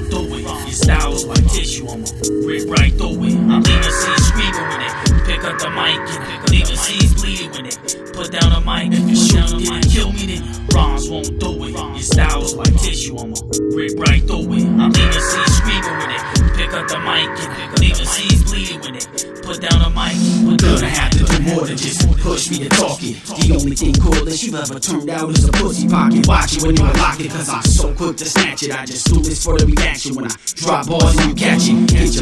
right through it. Your style is like tissue, I'ma rip right through it. I'm leaning, see, screaming with it. Pick up the mic and leaving seeds bleeding with it. Put down the mic, if you shoot, then kill me, then rhymes won't do it. Your style's like tissue, I'ma rip right through it. I'm leaving seeds screaming with it. Pick up the mic and leaving seeds bleeding with it. Put down the mic, down Gonna have to do more than just push me to talk it. The only thing cool that you ever turned out is a pussy pocket. Watch it when you unlock it, cause I'm so quick to snatch it. I just do this for the reaction when I drop bars and you catch it. Get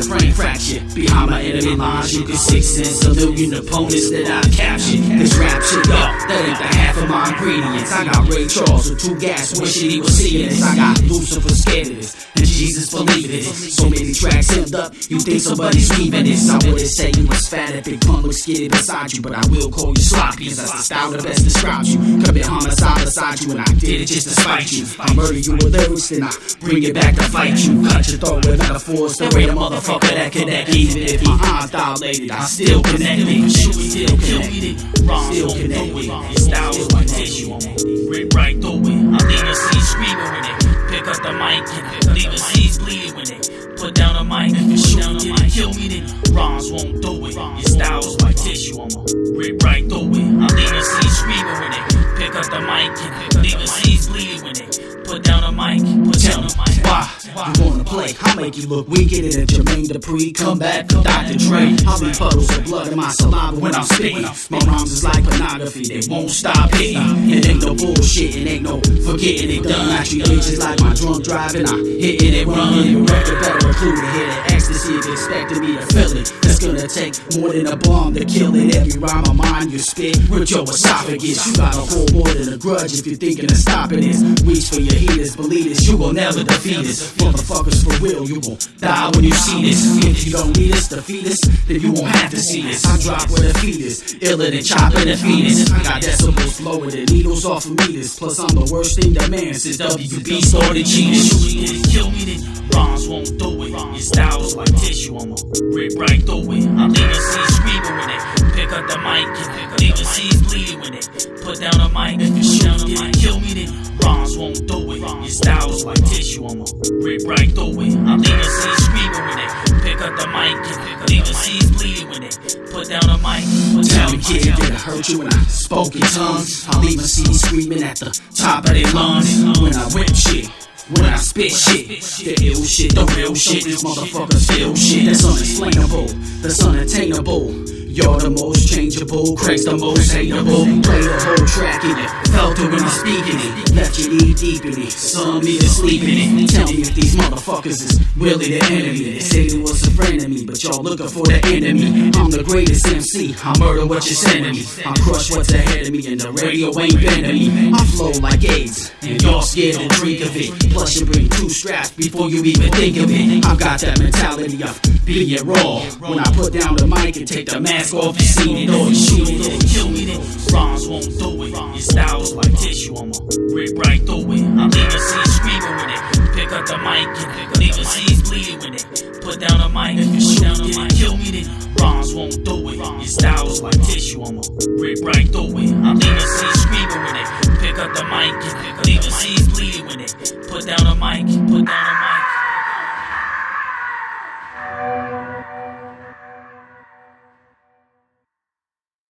Behind my enemy lines, you can six sense a million opponents that I captured. This rap shit, yo, that ain't the half of my ingredients. I got Ray Charles with two gas, wishing he was seeing this. I got Lucifer scared and Jesus believed it. So many tracks hemmed up, you think somebody's leaving this. I wouldn't say you was fat if Big Pun was skinny beside you, but I will call you sloppy, cause that's the style that best describes you. Commit homicide beside you, and I did it just to spite you. I murder you with lyrics, then I bring it back to fight you. Cut your throat without with metaphors, the way a motherfucker that connect. Even if my eyes dilated, I still connect me. Still kill me, Still connect me. it. Your style's like tissue, Up the mic and leaving seeds bleeding with it. Put down the mic, if you shoot me, then kill me, then rhymes won't do it. Your style's like tissue, I'ma rip right through it. I'm leaving seeds screaming with it. Pick up the mic and leaving seeds bleeding with it. Put down the mic, put down the mic. You wanna play? I'll make you look weak in it at Jermaine Dupri. Come back, Dr. Dre. I'll be puddles of blood in my saliva when I'm spitting. My rhymes is like pornography, they won't stop hitting. It ain't no bullshit, it ain't no forgetting it done. I treat bitches like my drunk driving. I hit it and run. Your record better include a hit of ecstasy expecting me to feel it. It's gonna take more than a bomb to kill it. Every rhyme of mine you spit with your esophagus. You gotta hold more than a grudge if you're thinking of stopping this. Reach for your heaters, believe this, you will never defeat us. Motherfuckers for real, you gon' die when you see this. If you don't need us, defeat us, then you won't have to see this. I drop where the feet is, iller than chopping the fetus. I got decibels lower than needles off of meters. Plus, I'm the worst thing that man since WB started cheating. Shoot me, kill me, then rhymes won't do it. Your style's like tissue, I'ma rip right through it. I'm seeds screaming with it. Pick up the mic and seeds bleeding with it. Put down the mic, then kill me, then rhymes won't do it. Your style's like tissue, I'ma rip right through it. I'm leaving seeds screaming with it. Pick up the mic and leaving seeds bleeding with it. Put down the mic, put Tell me, the kid, did I hurt you when I spoke in tongues? I'll even see you screaming at the top of their lungs when I whip shit. When I spit shit, the ill shit, the real shit, these motherfuckers feel shit that's unexplainable, that's unattainable. You're the most changeable, Craig's the most hateable. Play the whole track in it, when I'm speaking it. Left you knee deep in it, some even sleep in it. Tell me if these motherfuckers is really the enemy. They say they was a friend of me, but y'all looking for the enemy. I'm the greatest MC, I murder what you're sending me. I crush what's ahead of me, and the radio ain't bending me. I flow like AIDS, and y'all scared to drink of it. Plus, you bring two straps before you even think of it. I've got that mentality of being raw. When I put down the mic and take the mask off, you seen it all, you Shoot me, it kill me, then rhymes won't do it. Your style's shawarma. Rip right through it. I'm leaving see screaming with it. Pick up the mic and niggas see bleeding with it. Put down the mic and shoot down the mic. Kill me then. Bombs won't do it. Your style is like tissue. I'ma rip right through it. I'm leaving see screaming with it. Pick up the mic and niggas see bleeding with it. Put down the mic. Put down the mic.